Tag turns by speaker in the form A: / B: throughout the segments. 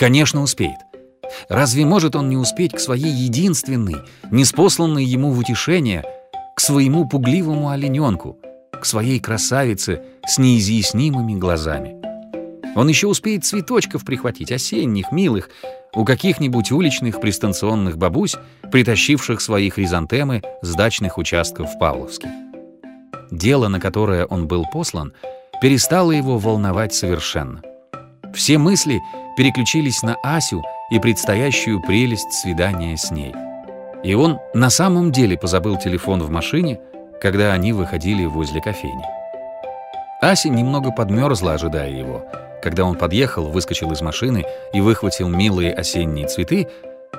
A: Конечно, успеет. Разве может он не успеть к своей единственной, неспосланной ему в утешение, к своему пугливому олененку, к своей красавице с неизъяснимыми глазами? Он еще успеет цветочков прихватить, осенних, милых, у каких-нибудь уличных пристанционных бабусь, притащивших свои хризантемы с дачных участков в Павловске. Дело, на которое он был послан, перестало его волновать совершенно. Все мысли переключились на Асю и предстоящую прелесть свидания с ней. И он на самом деле позабыл телефон в машине, когда они выходили возле кофейни. Ася немного подмерзла, ожидая его. Когда он подъехал, выскочил из машины и выхватил милые осенние цветы,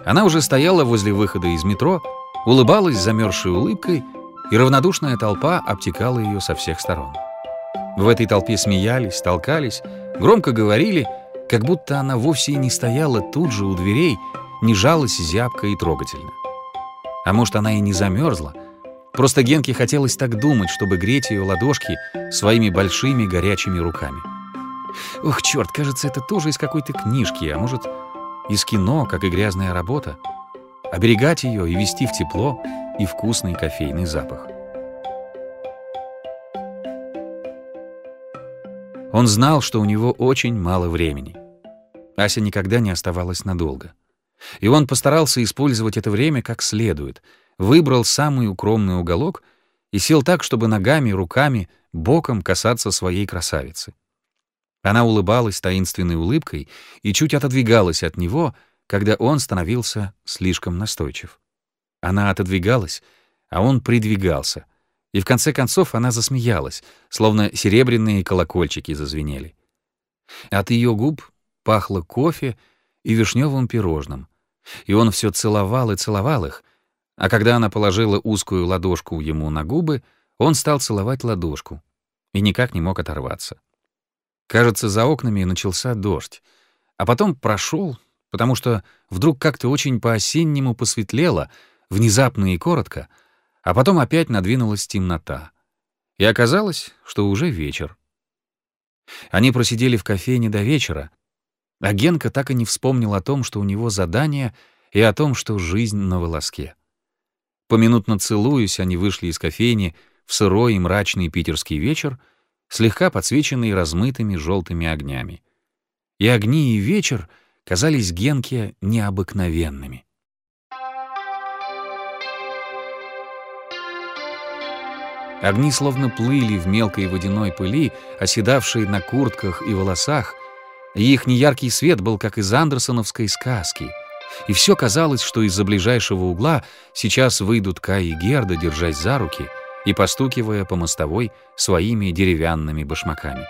A: она уже стояла возле выхода из метро, улыбалась замерзшей улыбкой, и равнодушная толпа обтекала ее со всех сторон. В этой толпе смеялись, толкались, громко говорили, как будто она вовсе и не стояла тут же у дверей, не жалась зябко и трогательно. А может, она и не замерзла, просто Генке хотелось так думать, чтобы греть ее ладошки своими большими горячими руками. Ух, черт, кажется, это тоже из какой-то книжки, а может, из кино, как и грязная работа. Оберегать ее и вести в тепло и вкусный кофейный запах. Он знал, что у него очень мало времени. Ася никогда не оставалась надолго. И он постарался использовать это время как следует, выбрал самый укромный уголок и сел так, чтобы ногами, руками, боком касаться своей красавицы. Она улыбалась таинственной улыбкой и чуть отодвигалась от него, когда он становился слишком настойчив. Она отодвигалась, а он придвигался, и в конце концов она засмеялась, словно серебряные колокольчики зазвенели. От ее губ пахло кофе и вишневым пирожным, и он все целовал и целовал их, а когда она положила узкую ладошку ему на губы, он стал целовать ладошку и никак не мог оторваться. Кажется, за окнами начался дождь, а потом прошел, потому что вдруг как-то очень по-осеннему посветлело, внезапно и коротко, а потом опять надвинулась темнота. И оказалось, что уже вечер. Они просидели в кофейне до вечера, а Генка так и не вспомнил о том, что у него задание, и о том, что жизнь на волоске. Поминутно целуясь, они вышли из кофейни в сырой и мрачный питерский вечер — слегка подсвеченный размытыми желтыми огнями. И огни, и вечер казались Генке необыкновенными. Огни словно плыли в мелкой водяной пыли, оседавшей на куртках и волосах, и их неяркий свет был как из андерсоновской сказки. И все казалось, что из-за ближайшего угла сейчас выйдут Кай и Герда, держась за руки — и постукивая по мостовой своими деревянными башмаками.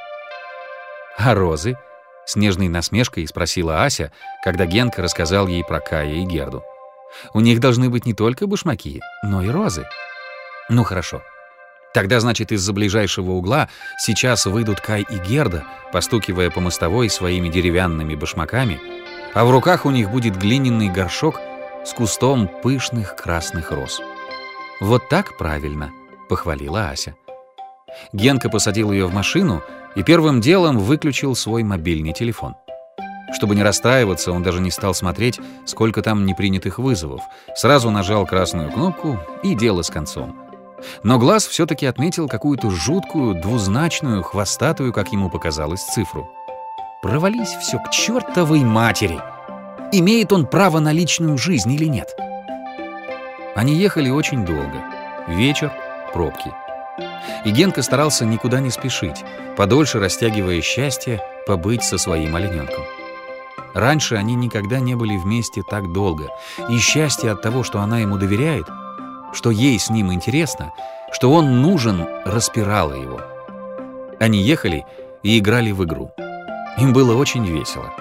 A: «А розы?» — с нежной насмешкой спросила Ася, когда Генка рассказал ей про Кая и Герду. «У них должны быть не только башмаки, но и розы». «Ну хорошо. Тогда, значит, из-за ближайшего угла сейчас выйдут Кай и Герда, постукивая по мостовой своими деревянными башмаками, а в руках у них будет глиняный горшок с кустом пышных красных роз. Вот так правильно — похвалила Ася. Генка посадил ее в машину и первым делом выключил свой мобильный телефон. Чтобы не расстраиваться, он даже не стал смотреть, сколько там непринятых вызовов. Сразу нажал красную кнопку и дело с концом. Но глаз все-таки отметил какую-то жуткую, двузначную, хвостатую, как ему показалось, цифру. Провались все к чертовой матери! Имеет он право на личную жизнь или нет? Они ехали очень долго. Вечер, пробки. И Генка старался никуда не спешить, подольше растягивая счастье побыть со своим олененком. Раньше они никогда не были вместе так долго, и счастье от того, что она ему доверяет, что ей с ним интересно, что он нужен, распирало его. Они ехали и играли в игру. Им было очень весело.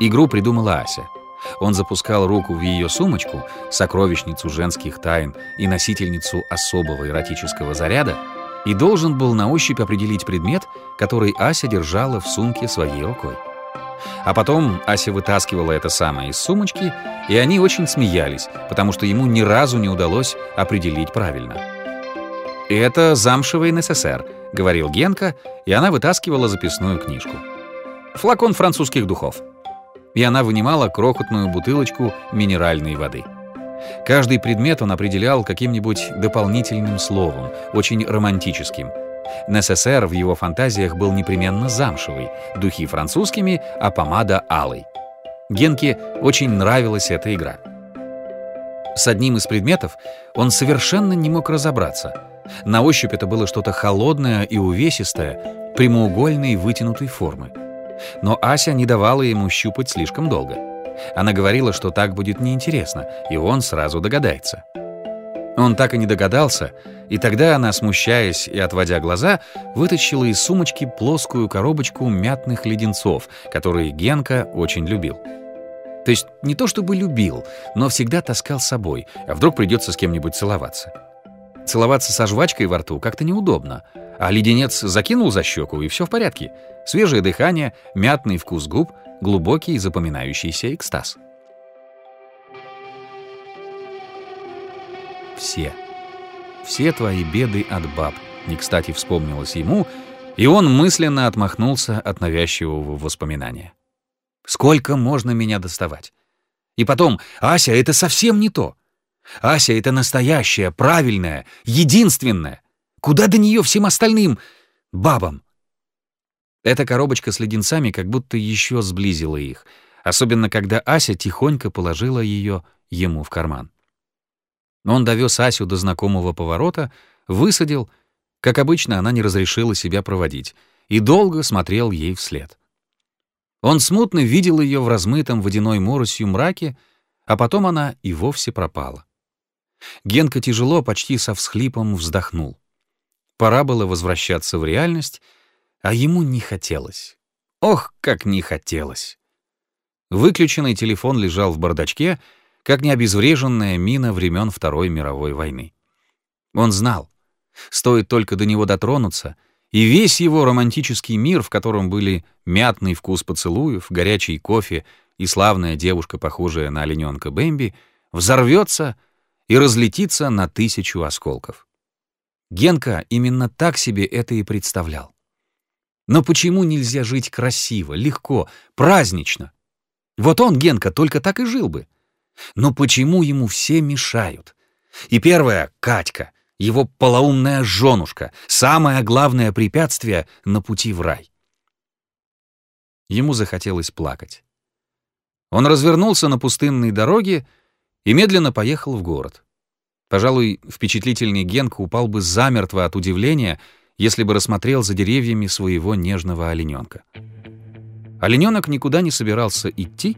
A: Игру придумала Ася — он запускал руку в ее сумочку, сокровищницу женских тайн и носительницу особого эротического заряда, и должен был на ощупь определить предмет, который Ася держала в сумке своей рукой. А потом Ася вытаскивала это самое из сумочки, и они очень смеялись, потому что ему ни разу не удалось определить правильно. «Это замшевый НССР», — говорил Генка, и она вытаскивала записную книжку. «Флакон французских духов». и она вынимала крохотную бутылочку минеральной воды. Каждый предмет он определял каким-нибудь дополнительным словом, очень романтическим. НССР в его фантазиях был непременно замшевый, духи французскими, а помада алой. Генке очень нравилась эта игра. С одним из предметов он совершенно не мог разобраться. На ощупь это было что-то холодное и увесистое, прямоугольной вытянутой формы. Но Ася не давала ему щупать слишком долго. Она говорила, что так будет неинтересно, и он сразу догадается. Он так и не догадался, и тогда она, смущаясь и отводя глаза, вытащила из сумочки плоскую коробочку мятных леденцов, которые Генка очень любил. То есть не то чтобы любил, но всегда таскал с собой, а вдруг придется с кем-нибудь целоваться. Целоваться со жвачкой во рту как-то неудобно, а леденец закинул за щеку, и все в порядке. Свежее дыхание, мятный вкус губ, глубокий запоминающийся экстаз. Все. Все твои беды от баб, не кстати вспомнилось ему, и он мысленно отмахнулся от навязчивого воспоминания. Сколько можно меня доставать? И потом, Ася — это совсем не то. Ася — это настоящая, правильная, единственная. Куда до нее всем остальным бабам? Эта коробочка с леденцами как будто еще сблизила их, особенно когда Ася тихонько положила ее ему в карман. Он довез Асю до знакомого поворота, высадил, как обычно, она не разрешила себя проводить, и долго смотрел ей вслед. Он смутно видел ее в размытом водяной моросью мраке, а потом она и вовсе пропала. Генка тяжело, почти со всхлипом вздохнул. Пора было возвращаться в реальность, а ему не хотелось. Ох, как не хотелось! Выключенный телефон лежал в бардачке, как необезвреженная мина времен Второй мировой войны. Он знал, стоит только до него дотронуться — и весь его романтический мир, в котором были мятный вкус поцелуев, горячий кофе и славная девушка, похожая на олененка Бэмби, взорвется и разлетится на тысячу осколков. Генка именно так себе это и представлял. Но почему нельзя жить красиво, легко, празднично? Вот он, Генка, только так и жил бы. Но почему ему все мешают? И первое — Катька, его полоумная женушка, самое главное препятствие на пути в рай. Ему захотелось плакать. Он развернулся на пустынной дороге и медленно поехал в город. Пожалуй, впечатлительный Генка упал бы замертво от удивления, если бы рассмотрел за деревьями своего нежного олененка. Олененок никуда не собирался идти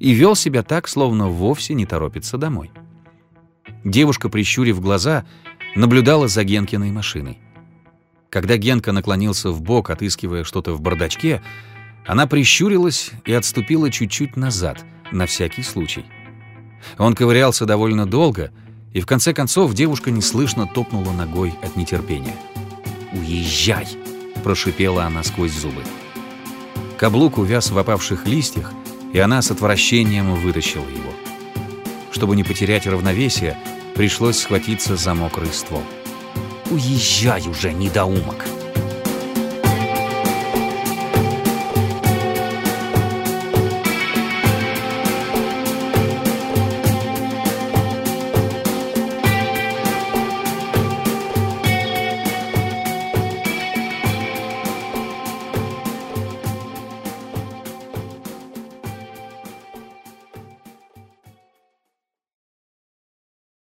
A: и вел себя так, словно вовсе не торопится домой. Девушка, прищурив глаза, наблюдала за Генкиной машиной. Когда Генка наклонился в бок, отыскивая что-то в бардачке, она прищурилась и отступила чуть-чуть назад, на всякий случай. Он ковырялся довольно долго, и в конце концов девушка неслышно топнула ногой от нетерпения. «Уезжай!» — прошипела она сквозь зубы. Каблук увяз в опавших листьях, и она с отвращением вытащила его. Чтобы не потерять равновесие, Пришлось схватиться за мокрый ствол. «Уезжай уже, недоумок!»